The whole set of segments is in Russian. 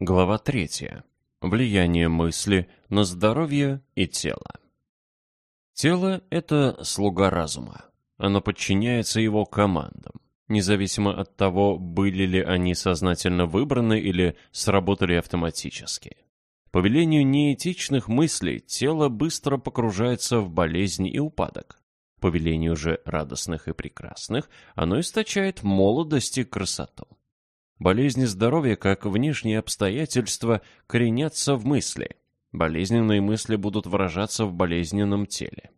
Глава 3. Влияние мысли на здоровье и тело. Тело – это слуга разума. Оно подчиняется его командам, независимо от того, были ли они сознательно выбраны или сработали автоматически. По велению неэтичных мыслей тело быстро погружается в болезнь и упадок. По велению же радостных и прекрасных оно источает молодость и красоту. Болезни здоровья, как внешние обстоятельства, коренятся в мысли. Болезненные мысли будут выражаться в болезненном теле.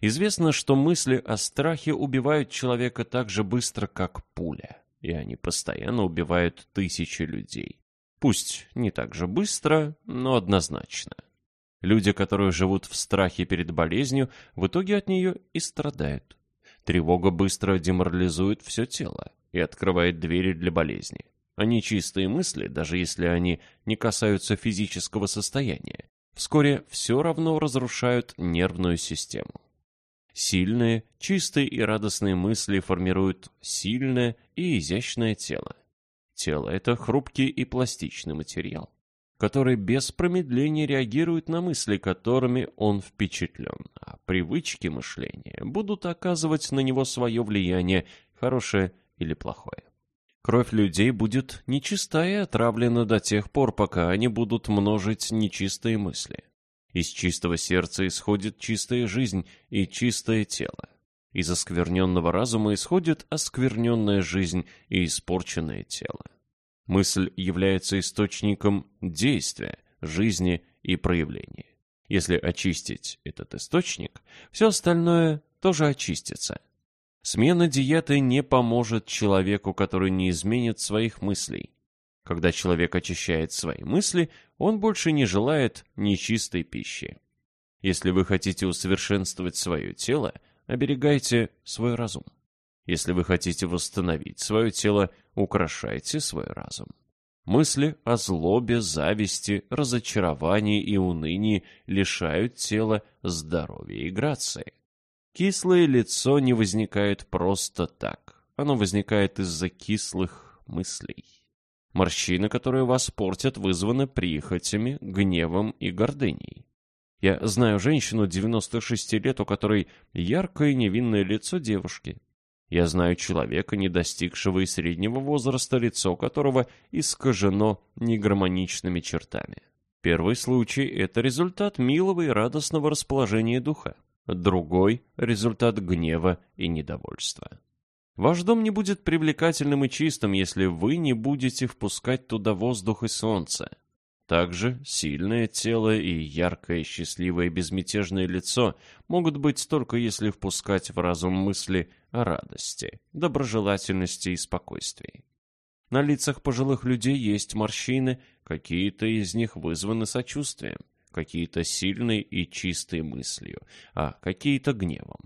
Известно, что мысли о страхе убивают человека так же быстро, как пуля, и они постоянно убивают тысячи людей. Пусть не так же быстро, но однозначно. Люди, которые живут в страхе перед болезнью, в итоге от нее и страдают. Тревога быстро деморализует все тело и открывает двери для болезни. Они чистые мысли, даже если они не касаются физического состояния, вскоре все равно разрушают нервную систему. Сильные, чистые и радостные мысли формируют сильное и изящное тело. Тело – это хрупкий и пластичный материал, который без промедления реагирует на мысли, которыми он впечатлен, а привычки мышления будут оказывать на него свое влияние, хорошее или плохое. Кровь людей будет нечистая и отравлена до тех пор, пока они будут множить нечистые мысли. Из чистого сердца исходит чистая жизнь и чистое тело. Из оскверненного разума исходит оскверненная жизнь и испорченное тело. Мысль является источником действия, жизни и проявления. Если очистить этот источник, все остальное тоже очистится. Смена диеты не поможет человеку, который не изменит своих мыслей. Когда человек очищает свои мысли, он больше не желает нечистой пищи. Если вы хотите усовершенствовать свое тело, оберегайте свой разум. Если вы хотите восстановить свое тело, украшайте свой разум. Мысли о злобе, зависти, разочаровании и унынии лишают тела здоровья и грации. Кислое лицо не возникает просто так. Оно возникает из-за кислых мыслей. Морщины, которые вас портят, вызваны прихотями, гневом и гордыней. Я знаю женщину 96 лет, у которой яркое невинное лицо девушки. Я знаю человека, не достигшего и среднего возраста, лицо которого искажено негармоничными чертами. Первый случай – это результат милого и радостного расположения духа другой – результат гнева и недовольства. Ваш дом не будет привлекательным и чистым, если вы не будете впускать туда воздух и солнце. Также сильное тело и яркое, счастливое, безмятежное лицо могут быть только если впускать в разум мысли о радости, доброжелательности и спокойствии. На лицах пожилых людей есть морщины, какие-то из них вызваны сочувствием какие-то сильные и чистые мыслью, а какие-то гневом.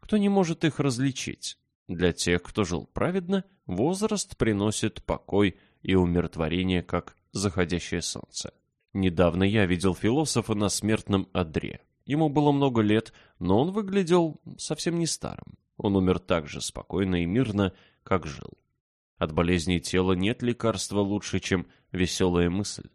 Кто не может их различить? Для тех, кто жил праведно, возраст приносит покой и умиротворение, как заходящее солнце. Недавно я видел философа на смертном одре. Ему было много лет, но он выглядел совсем не старым. Он умер так же спокойно и мирно, как жил. От болезней тела нет лекарства лучше, чем веселая мысль.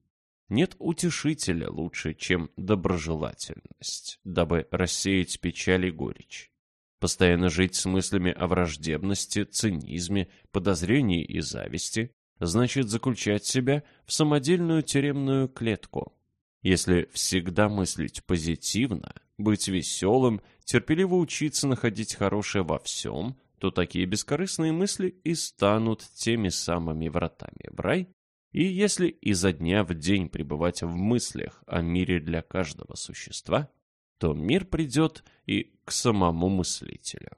Нет утешителя лучше, чем доброжелательность, дабы рассеять печаль и горечь. Постоянно жить с мыслями о враждебности, цинизме, подозрении и зависти значит заключать себя в самодельную тюремную клетку. Если всегда мыслить позитивно, быть веселым, терпеливо учиться находить хорошее во всем, то такие бескорыстные мысли и станут теми самыми вратами в рай, и если изо дня в день пребывать в мыслях о мире для каждого существа, то мир придет и к самому мыслителю.